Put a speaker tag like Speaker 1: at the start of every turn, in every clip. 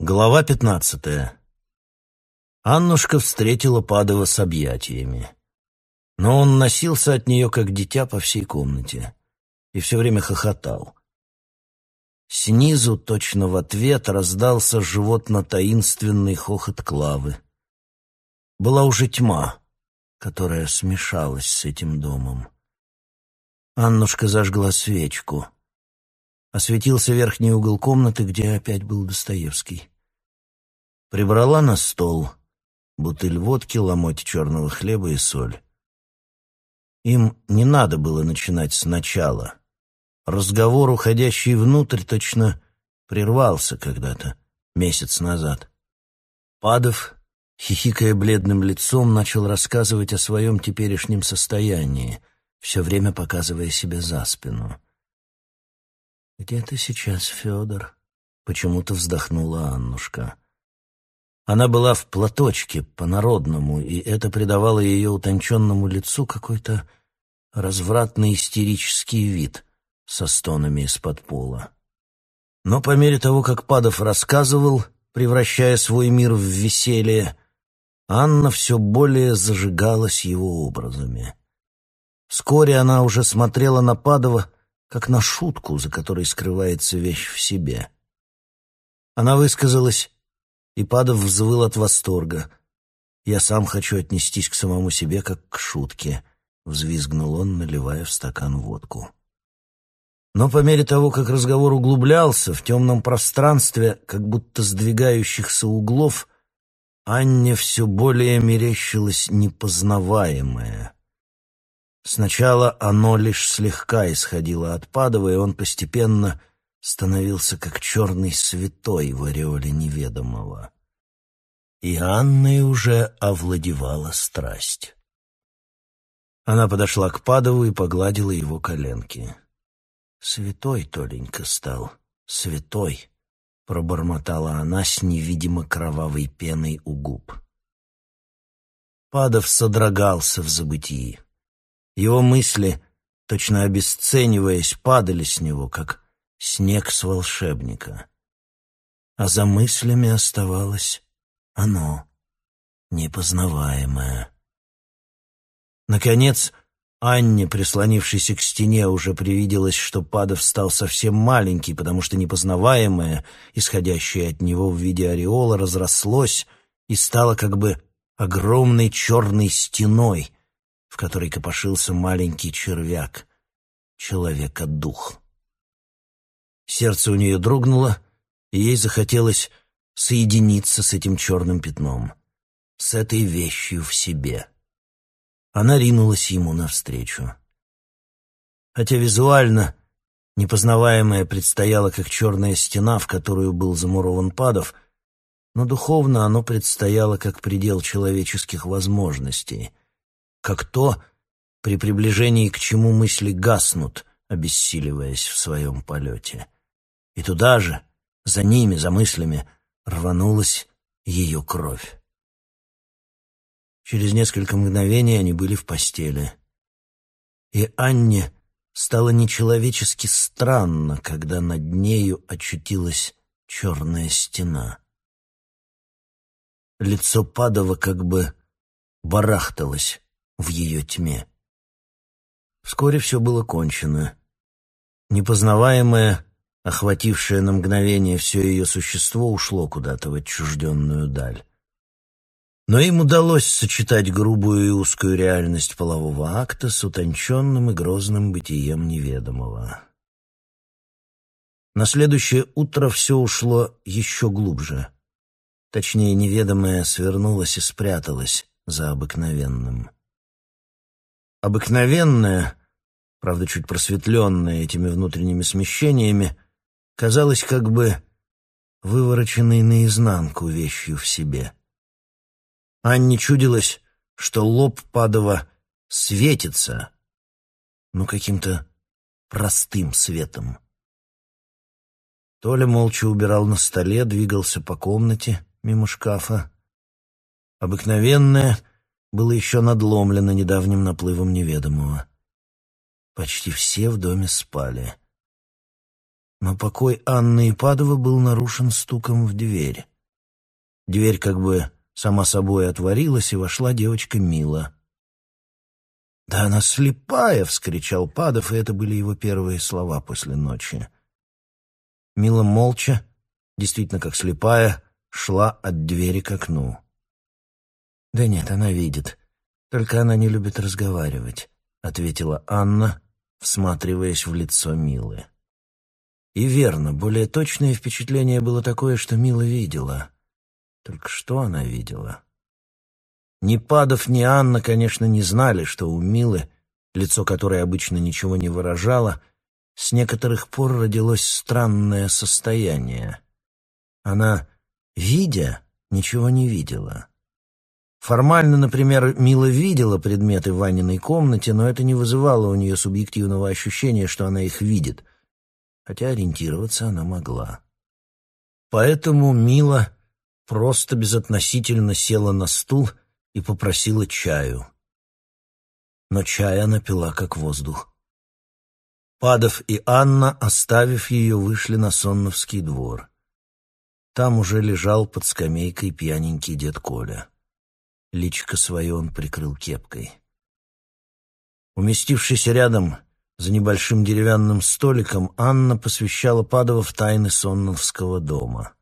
Speaker 1: Глава пятнадцатая. Аннушка встретила Падова с объятиями. Но он носился от нее, как дитя, по всей комнате и все время хохотал. Снизу, точно в ответ, раздался животно-таинственный хохот Клавы. Была уже тьма, которая смешалась с этим домом. Аннушка зажгла свечку — Осветился верхний угол комнаты, где опять был Достоевский. Прибрала на стол бутыль водки, ломоть черного хлеба и соль. Им не надо было начинать сначала. Разговор, уходящий внутрь, точно прервался когда-то, месяц назад. Падов, хихикая бледным лицом, начал рассказывать о своем теперешнем состоянии, все время показывая себе за спину — «Где ты сейчас, Федор?» — почему-то вздохнула Аннушка. Она была в платочке по-народному, и это придавало ее утонченному лицу какой-то развратный истерический вид со стонами из-под пола. Но по мере того, как Падов рассказывал, превращая свой мир в веселье, Анна все более зажигалась его образами. Вскоре она уже смотрела на Падова как на шутку, за которой скрывается вещь в себе. Она высказалась, и Падов взвыл от восторга. «Я сам хочу отнестись к самому себе, как к шутке», — взвизгнул он, наливая в стакан водку. Но по мере того, как разговор углублялся, в темном пространстве, как будто сдвигающихся углов, Анне все более мерещилось непознаваемое — Сначала оно лишь слегка исходило от Падова, и он постепенно становился как черный святой в ореоле неведомого. И Анной уже овладевала страсть. Она подошла к Падову и погладила его коленки. «Святой Толенька стал, святой», — пробормотала она с невидимо кровавой пеной у губ. Падов содрогался в забытии. Его мысли, точно обесцениваясь, падали с него, как снег с волшебника. А за мыслями оставалось оно, непознаваемое. Наконец, Анне, прислонившейся к стене, уже привиделось, что Падов стал совсем маленький, потому что непознаваемое, исходящее от него в виде ореола, разрослось и стало как бы огромной черной стеной, в которой копошился маленький червяк, человека-дух. Сердце у нее дрогнуло, и ей захотелось соединиться с этим черным пятном, с этой вещью в себе. Она ринулась ему навстречу. Хотя визуально непознаваемое предстояло как черная стена, в которую был замурован Падов, но духовно оно предстояло как предел человеческих возможностей, как то, при приближении к чему мысли гаснут, обессиливаясь в своем полете. И туда же, за ними, за мыслями, рванулась ее кровь. Через несколько мгновений они были в постели. И Анне стало нечеловечески странно, когда над нею очутилась черная стена. Лицо Падова как бы барахталось в ее тьме. Вскоре все было кончено. Непознаваемое, охватившее на мгновение все ее существо, ушло куда-то в отчужденную даль. Но им удалось сочетать грубую и узкую реальность полового акта с утонченным и грозным бытием неведомого. На следующее утро все ушло еще глубже. Точнее, неведомое свернулось и спряталось за обыкновенным. Обыкновенная, правда, чуть просветленная этими внутренними смещениями, казалась как бы вывороченной наизнанку вещью в себе. Анне чудилось, что лоб Падова светится, но каким-то простым светом. Толя молча убирал на столе, двигался по комнате мимо шкафа. Обыкновенная, было еще надломлено недавним наплывом неведомого. Почти все в доме спали. Но покой Анны и был нарушен стуком в дверь. Дверь как бы сама собой отворилась, и вошла девочка Мила. «Да она слепая!» — вскричал Падов, и это были его первые слова после ночи. Мила молча, действительно как слепая, шла от двери к окну. «Да нет, она видит. Только она не любит разговаривать», — ответила Анна, всматриваясь в лицо Милы. И верно, более точное впечатление было такое, что Мила видела. Только что она видела? Ни Падов, ни Анна, конечно, не знали, что у Милы, лицо которой обычно ничего не выражало, с некоторых пор родилось странное состояние. Она, видя, ничего не видела. Формально, например, Мила видела предметы в Ваниной комнате, но это не вызывало у нее субъективного ощущения, что она их видит, хотя ориентироваться она могла. Поэтому Мила просто безотносительно села на стул и попросила чаю. Но чай она пила как воздух. Падов и Анна, оставив ее, вышли на Сонновский двор. Там уже лежал под скамейкой пьяненький дед Коля. Личико свое он прикрыл кепкой. Уместившись рядом, за небольшим деревянным столиком, Анна посвящала Падова в тайны Сонновского дома.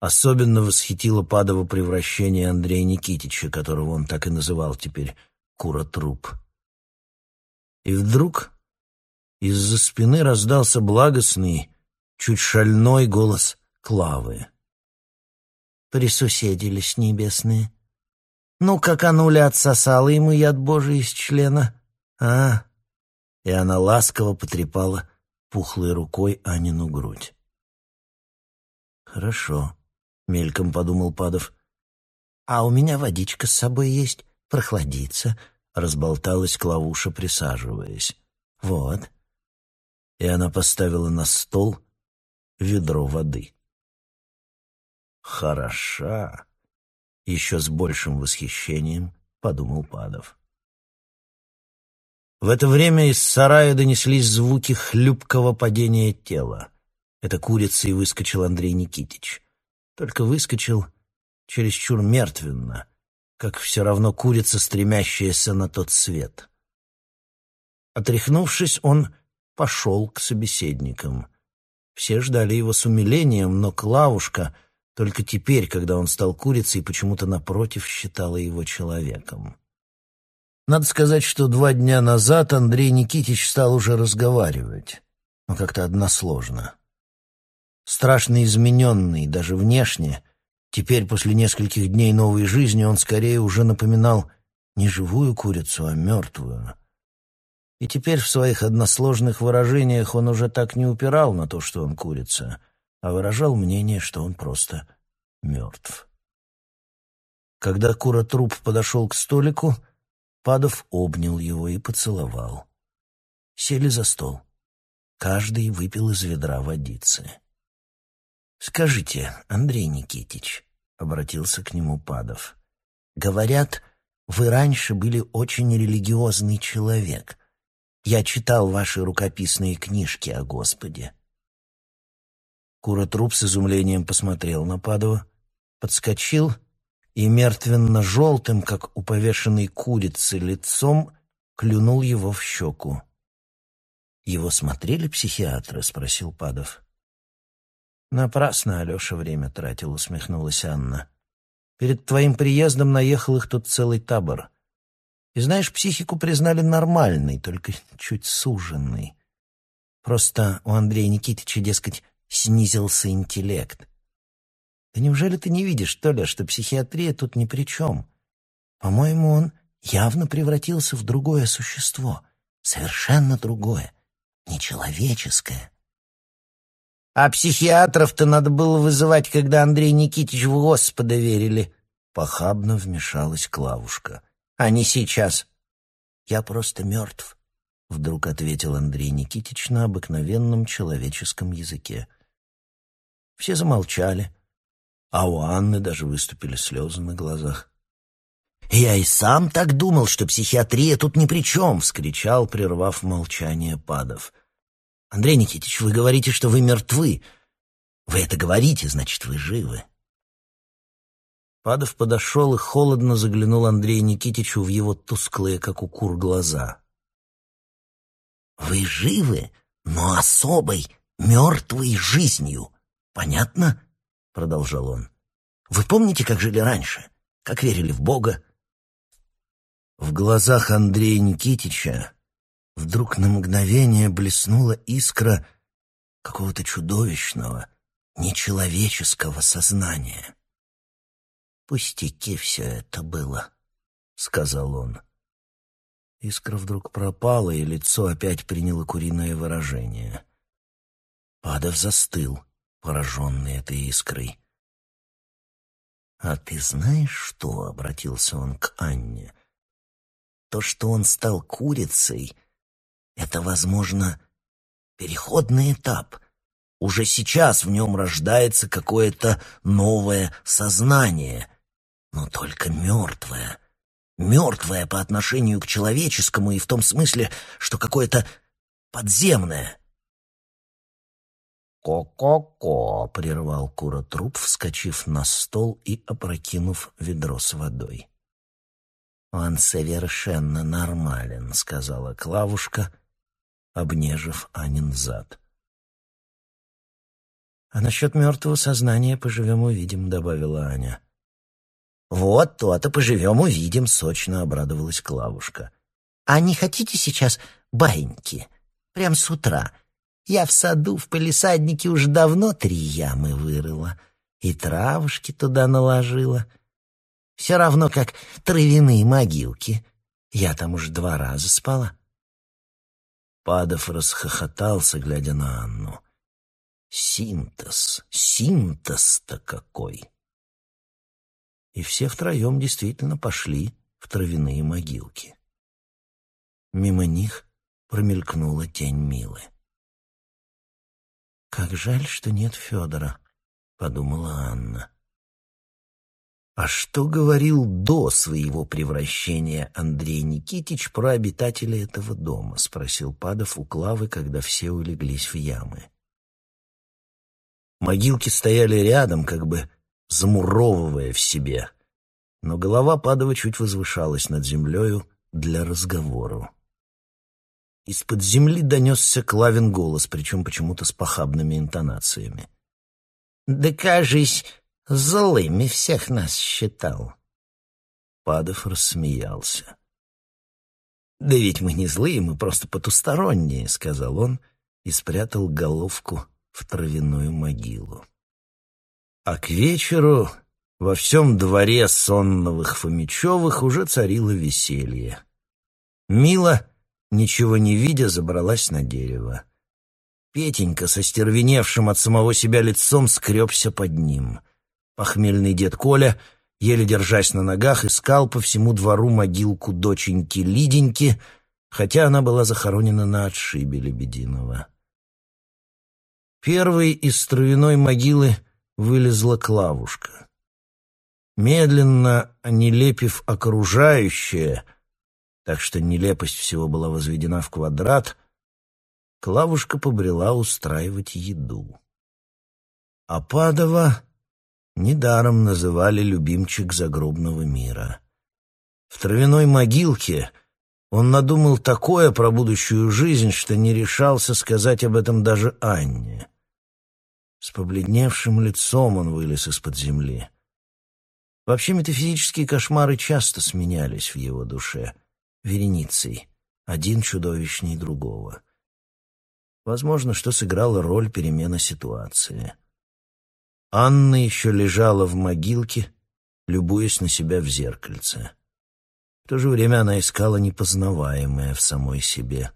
Speaker 1: Особенно восхитило Падова превращение Андрея Никитича, которого он так и называл теперь «Куротруп». И вдруг из-за спины раздался благостный, чуть шальной голос Клавы присуседились небесные. Ну, как ануля отсосала ему яд Божий из члена, а? И она ласково потрепала пухлой рукой Анину грудь. «Хорошо», — мельком подумал Падов. «А у меня водичка с собой есть, прохладиться», — разболталась Клавуша, присаживаясь. «Вот». И она поставила на стол ведро воды. «Хороша!» — еще с большим восхищением подумал Падов. В это время из сарая донеслись звуки хлюпкого падения тела. Это курица и выскочил Андрей Никитич. Только выскочил чересчур мертвенно, как все равно курица, стремящаяся на тот свет. Отряхнувшись, он пошел к собеседникам. Все ждали его с умилением, но Клавушка только теперь, когда он стал курицей, почему-то напротив считала его человеком. Надо сказать, что два дня назад Андрей Никитич стал уже разговаривать, но как-то односложно. Страшно измененный, даже внешне, теперь после нескольких дней новой жизни он скорее уже напоминал не живую курицу, а мертвую. И теперь в своих односложных выражениях он уже так не упирал на то, что он курица — а выражал мнение, что он просто мертв. Когда Кура-труп подошел к столику, Падов обнял его и поцеловал. Сели за стол. Каждый выпил из ведра водицы. «Скажите, Андрей Никитич», — обратился к нему Падов, — «говорят, вы раньше были очень религиозный человек. Я читал ваши рукописные книжки о Господе. Кура-труп с изумлением посмотрел на Падова, подскочил и мертвенно-желтым, как у повешенной курицы, лицом клюнул его в щеку. «Его смотрели психиатры?» — спросил Падов. «Напрасно Алеша время тратил», — усмехнулась Анна. «Перед твоим приездом наехал их тут целый табор. И знаешь, психику признали нормальной, только чуть суженной. Просто у Андрея Никитича, дескать, снизился интеллект. Да неужели ты не видишь, Толя, что психиатрия тут ни при чем? По-моему, он явно превратился в другое существо, совершенно другое, нечеловеческое. А психиатров-то надо было вызывать, когда Андрей Никитич в Господа верили. Похабно вмешалась Клавушка. А не сейчас. Я просто мертв, — вдруг ответил Андрей Никитич на обыкновенном человеческом языке. Все замолчали, а у Анны даже выступили слезы на глазах. «Я и сам так думал, что психиатрия тут ни при чем!» — вскричал, прервав молчание Падов. Андрей Никитич, вы говорите, что вы мертвы. Вы это говорите, значит, вы живы. Падов подошел и холодно заглянул Андрею Никитичу в его тусклые, как у кур, глаза. «Вы живы, но особой, мертвой жизнью. Понятно?» — продолжал он. «Вы помните, как жили раньше? Как верили в Бога?» В глазах Андрея Никитича вдруг на мгновение блеснула искра какого-то чудовищного, нечеловеческого сознания. «Пустяки все это было», — сказал он. Искра вдруг пропала, и лицо опять приняло куриное выражение. Падов застыл, пораженный этой искрой. «А ты знаешь что?» — обратился он к Анне. «То, что он стал курицей, это, возможно, переходный этап. Уже сейчас в нем рождается какое-то новое сознание, но только мертвое» мертвое по отношению к человеческому и в том смысле, что какое-то подземное. «Ко-ко-ко!» — прервал Кура вскочив на стол и опрокинув ведро с водой. «Он совершенно нормален», — сказала Клавушка, обнежив Анин зад. «А насчет мертвого сознания поживем-увидим», — добавила Аня. «Вот то-то поживем, увидим», — сочно обрадовалась Клавушка. «А не хотите сейчас баньки? Прям с утра. Я в саду, в палисаднике уже давно три ямы вырыла и травушки туда наложила. Все равно как травяные могилки. Я там уже два раза спала». Падов расхохотался, глядя на Анну. «Синтез, синтез-то какой!» И все втроем действительно пошли в травяные могилки. Мимо них промелькнула тень Милы. «Как жаль, что нет Федора», — подумала Анна. А что говорил до своего превращения Андрей Никитич про обитателей этого дома? спросил Падов у Клавы, когда все улеглись в ямы. Могилки стояли рядом, как бы замуровывая в себе, но голова Падова чуть возвышалась над землею для разговора. Из-под земли донесся Клавин голос, причем почему-то с похабными интонациями. «Да, кажись, злыми всех нас считал». Падов рассмеялся. «Да ведь мы не злые, мы просто потусторонние», — сказал он и спрятал головку в травяную могилу. А к вечеру во всем дворе сонновых Фомичевых уже царило веселье. Мила, ничего не видя, забралась на дерево. Петенька со стервеневшим от самого себя лицом скребся под ним. Похмельный дед Коля, еле держась на ногах, искал по всему двору могилку доченьки Лиденьки, хотя она была захоронена на отшибе Лебединого. Первой из травяной могилы — вылезла Клавушка. Медленно, нелепив окружающее, так что нелепость всего была возведена в квадрат, Клавушка побрела устраивать еду. А Падова недаром называли любимчик загробного мира. В травяной могилке он надумал такое про будущую жизнь, что не решался сказать об этом даже Анне. С побледневшим лицом он вылез из-под земли. Вообще метафизические кошмары часто сменялись в его душе, вереницей, один чудовищней другого. Возможно, что сыграла роль перемена ситуации. Анна еще лежала в могилке, любуясь на себя в зеркальце. В то же время она искала непознаваемое в самой себе.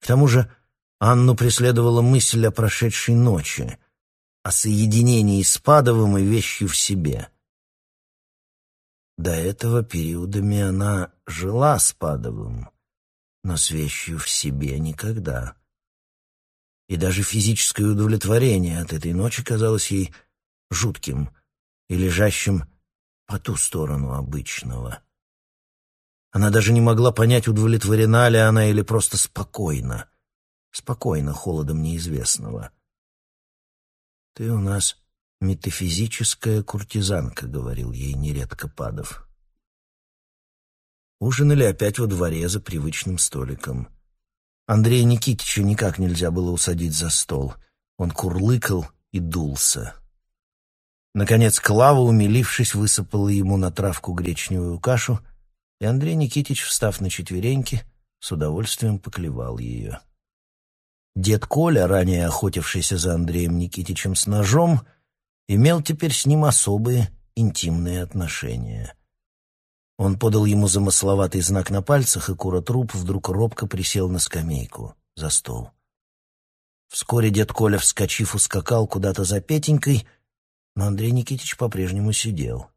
Speaker 1: К тому же Анну преследовала мысль о прошедшей ночи, о соединении с Падовым и вещью в себе. До этого периодами она жила с Падовым, но с вещью в себе никогда. И даже физическое удовлетворение от этой ночи казалось ей жутким и лежащим по ту сторону обычного. Она даже не могла понять, удовлетворена ли она или просто спокойна. Спокойно, холодом неизвестного. «Ты у нас метафизическая куртизанка», — говорил ей нередко Падов. Ужинали опять во дворе за привычным столиком. Андрея Никитича никак нельзя было усадить за стол. Он курлыкал и дулся. Наконец Клава, умилившись, высыпала ему на травку гречневую кашу, и Андрей Никитич, встав на четвереньки, с удовольствием поклевал ее. Дед Коля, ранее охотившийся за Андреем Никитичем с ножом, имел теперь с ним особые интимные отношения. Он подал ему замысловатый знак на пальцах, и Куротруп вдруг робко присел на скамейку за стол. Вскоре дед Коля, вскочив, ускакал куда-то за Петенькой, но Андрей Никитич по-прежнему сидел.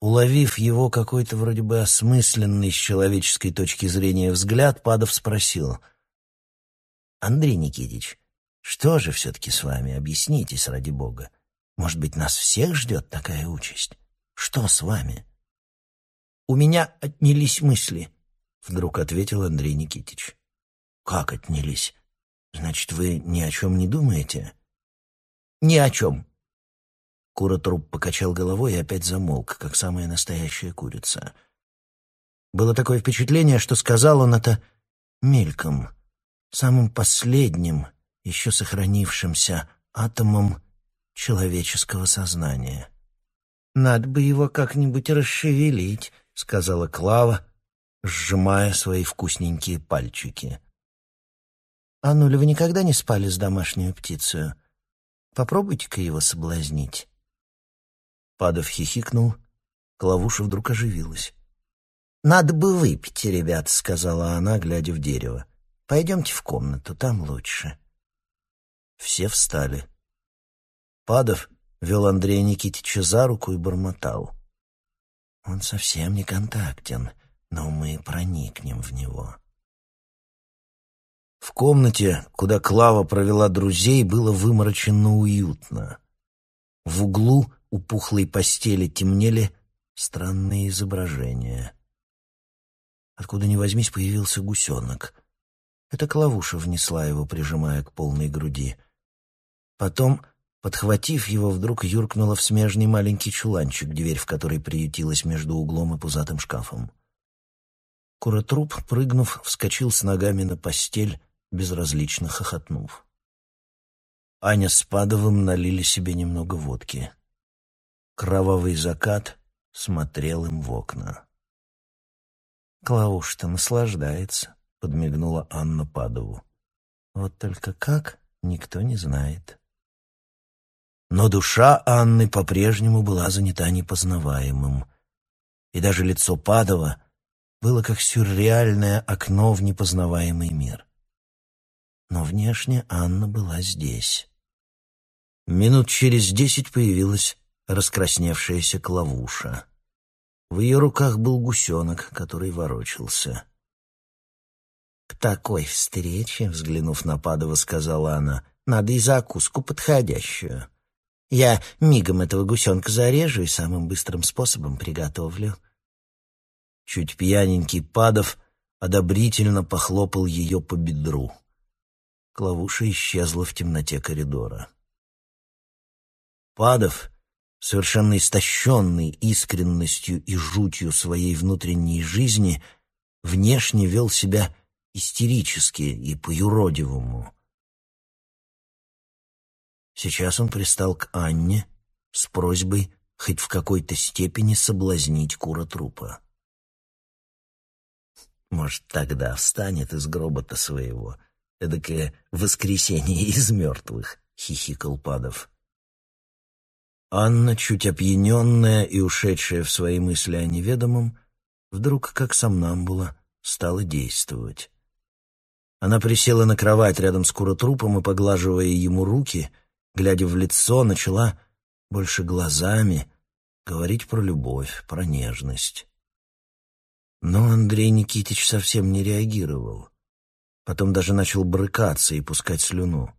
Speaker 1: Уловив его какой-то вроде бы осмысленный с человеческой точки зрения взгляд, Падов спросил — Андрей Никитич, что же все-таки с вами? Объяснитесь, ради бога. Может быть, нас всех ждет такая участь? Что с вами? У меня отнялись мысли, вдруг ответил Андрей Никитич. Как отнялись? Значит, вы ни о чем не думаете? Ни о чем. Куротруп покачал головой и опять замолк, как самая настоящая курица. Было такое впечатление, что сказал он это мельком, самым последним, еще сохранившимся атомом человеческого сознания. «Надо бы его как-нибудь расшевелить», — сказала Клава, сжимая свои вкусненькие пальчики. «А ну, вы никогда не спали с домашней птицей? Попробуйте-ка его соблазнить». Падов хихикнул, Клавуша вдруг оживилась. «Надо бы выпить, ребят», — сказала она, глядя в дерево. Пойдемте в комнату, там лучше. Все встали. Падов вел Андрея Никитича за руку и бормотал. Он совсем не контактен, но мы проникнем в него. В комнате, куда Клава провела друзей, было вымороченно уютно. В углу у пухлой постели темнели странные изображения. Откуда ни возьмись, появился гусенок — это Клавуша внесла его, прижимая к полной груди. Потом, подхватив его, вдруг юркнула в смежный маленький чуланчик, дверь в который приютилась между углом и пузатым шкафом. Куротруп, прыгнув, вскочил с ногами на постель, безразлично хохотнув. Аня с Падовым налили себе немного водки. Кровавый закат смотрел им в окна. Клауш-то наслаждается подмигнула Анна Падову. Вот только как, никто не знает. Но душа Анны по-прежнему была занята непознаваемым. И даже лицо Падова было как сюрреальное окно в непознаваемый мир. Но внешне Анна была здесь. Минут через десять появилась раскрасневшаяся клавуша. В ее руках был гусенок, который ворочался. «К такой встрече, — взглянув на Падова, сказала она, — надо и закуску подходящую. Я мигом этого гусенка зарежу и самым быстрым способом приготовлю». Чуть пьяненький Падов одобрительно похлопал ее по бедру. Клавуша исчезла в темноте коридора. Падов, совершенно истощенный искренностью и жутью своей внутренней жизни, внешне вел себя истерически и по-юродивому. Сейчас он пристал к Анне с просьбой хоть в какой-то степени соблазнить кура трупа. Может, тогда встанет из гроба-то своего, эдакое воскресенье из мертвых, — хихикал Падов. Анна, чуть опьяненная и ушедшая в свои мысли о неведомом, вдруг, как сомнамбула, стала действовать. Она присела на кровать рядом с куротрупом и, поглаживая ему руки, глядя в лицо, начала больше глазами говорить про любовь, про нежность. Но Андрей Никитич совсем не реагировал. Потом даже начал брыкаться и пускать слюну.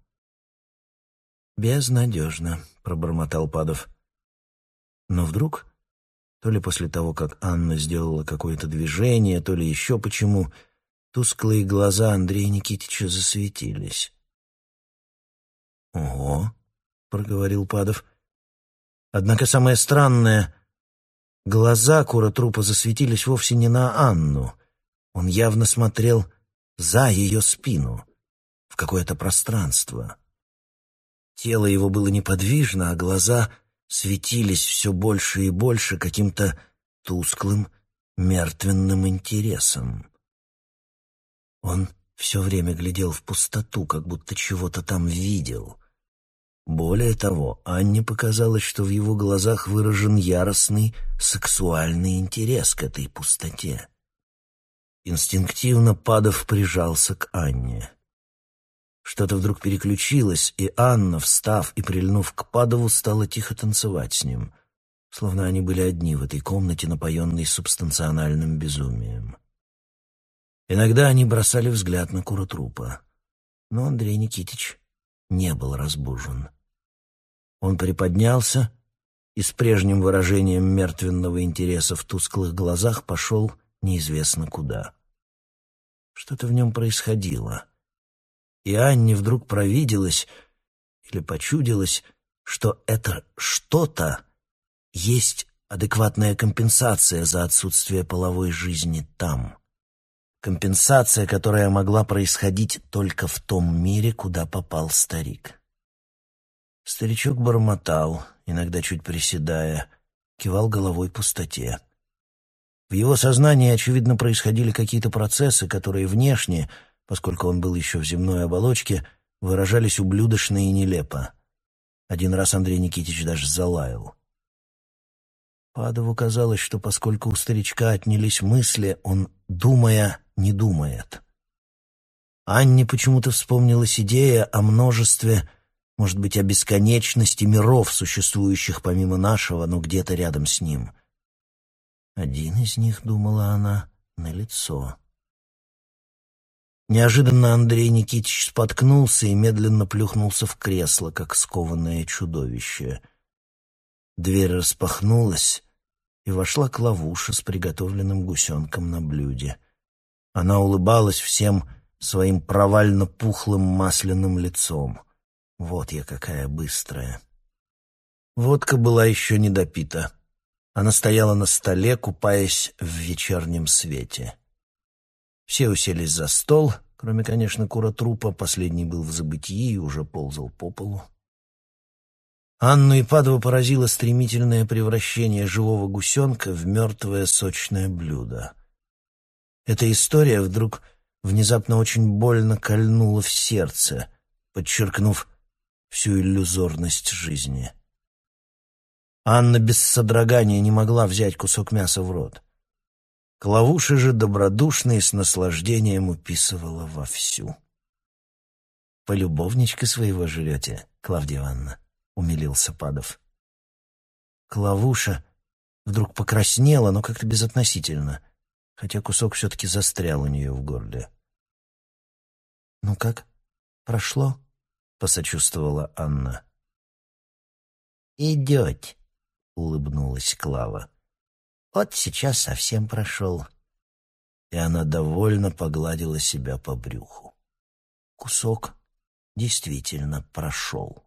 Speaker 1: «Безнадежно», — пробормотал Падов. Но вдруг, то ли после того, как Анна сделала какое-то движение, то ли еще почему, Тусклые глаза Андрея Никитича засветились. «Ого!» — проговорил Падов. Однако самое странное — глаза Кура трупа засветились вовсе не на Анну. Он явно смотрел за ее спину, в какое-то пространство. Тело его было неподвижно, а глаза светились все больше и больше каким-то тусклым, мертвенным интересом. Он все время глядел в пустоту, как будто чего-то там видел. Более того, Анне показалось, что в его глазах выражен яростный сексуальный интерес к этой пустоте. Инстинктивно Падов прижался к Анне. Что-то вдруг переключилось, и Анна, встав и прильнув к Падову, стала тихо танцевать с ним, словно они были одни в этой комнате, напоенной субстанциональным безумием. Иногда они бросали взгляд на Куротрупа, но Андрей Никитич не был разбужен. Он приподнялся и с прежним выражением мертвенного интереса в тусклых глазах пошел неизвестно куда. Что-то в нем происходило — и Анне вдруг провиделось или почудилось, что это что-то есть адекватная компенсация за отсутствие половой жизни там. Компенсация, которая могла происходить только в том мире, куда попал старик. Старичок бормотал, иногда чуть приседая, кивал головой пустоте. В его сознании, очевидно, происходили какие-то процессы, которые внешне — поскольку он был еще в земной оболочке, выражались ублюдочно и нелепо. Один раз Андрей Никитич даже залаял. Падову казалось, что поскольку у старичка отнялись мысли, он, думая, не думает. Анне почему-то вспомнилась идея о множестве, может быть, о бесконечности миров, существующих помимо нашего, но где-то рядом с ним. Один из них, думала она, на лицо. Неожиданно Андрей Никитич споткнулся и медленно плюхнулся в кресло, как скованное чудовище. Дверь распахнулась, и вошла Клавуша с приготовленным гусенком на блюде. Она улыбалась всем своим провально-пухлым масляным лицом. Вот я какая быстрая. Водка была еще не допита. Она стояла на столе, купаясь в вечернем свете. Все уселись за стол, кроме, конечно, кура-трупа, последний был в забытии и уже ползал по полу. Анну и Падова поразило стремительное превращение живого гусенка в мертвое сочное блюдо. Эта история вдруг внезапно очень больно кольнула в сердце, подчеркнув всю иллюзорность жизни. Анна без содрогания не могла взять кусок мяса в рот. Клавуша же добродушно и с наслаждением уписывала вовсю. «Полюбовничка своего жрете, Клавдия Ивановна», — умилился Падов. Клавуша вдруг покраснела, но как-то безотносительно, хотя кусок все-таки застрял у нее в горле. «Ну как, прошло?» — посочувствовала Анна. «Идете», — улыбнулась Клава. Вот сейчас совсем прошел. И она довольно погладила себя по брюху. Кусок действительно прошел.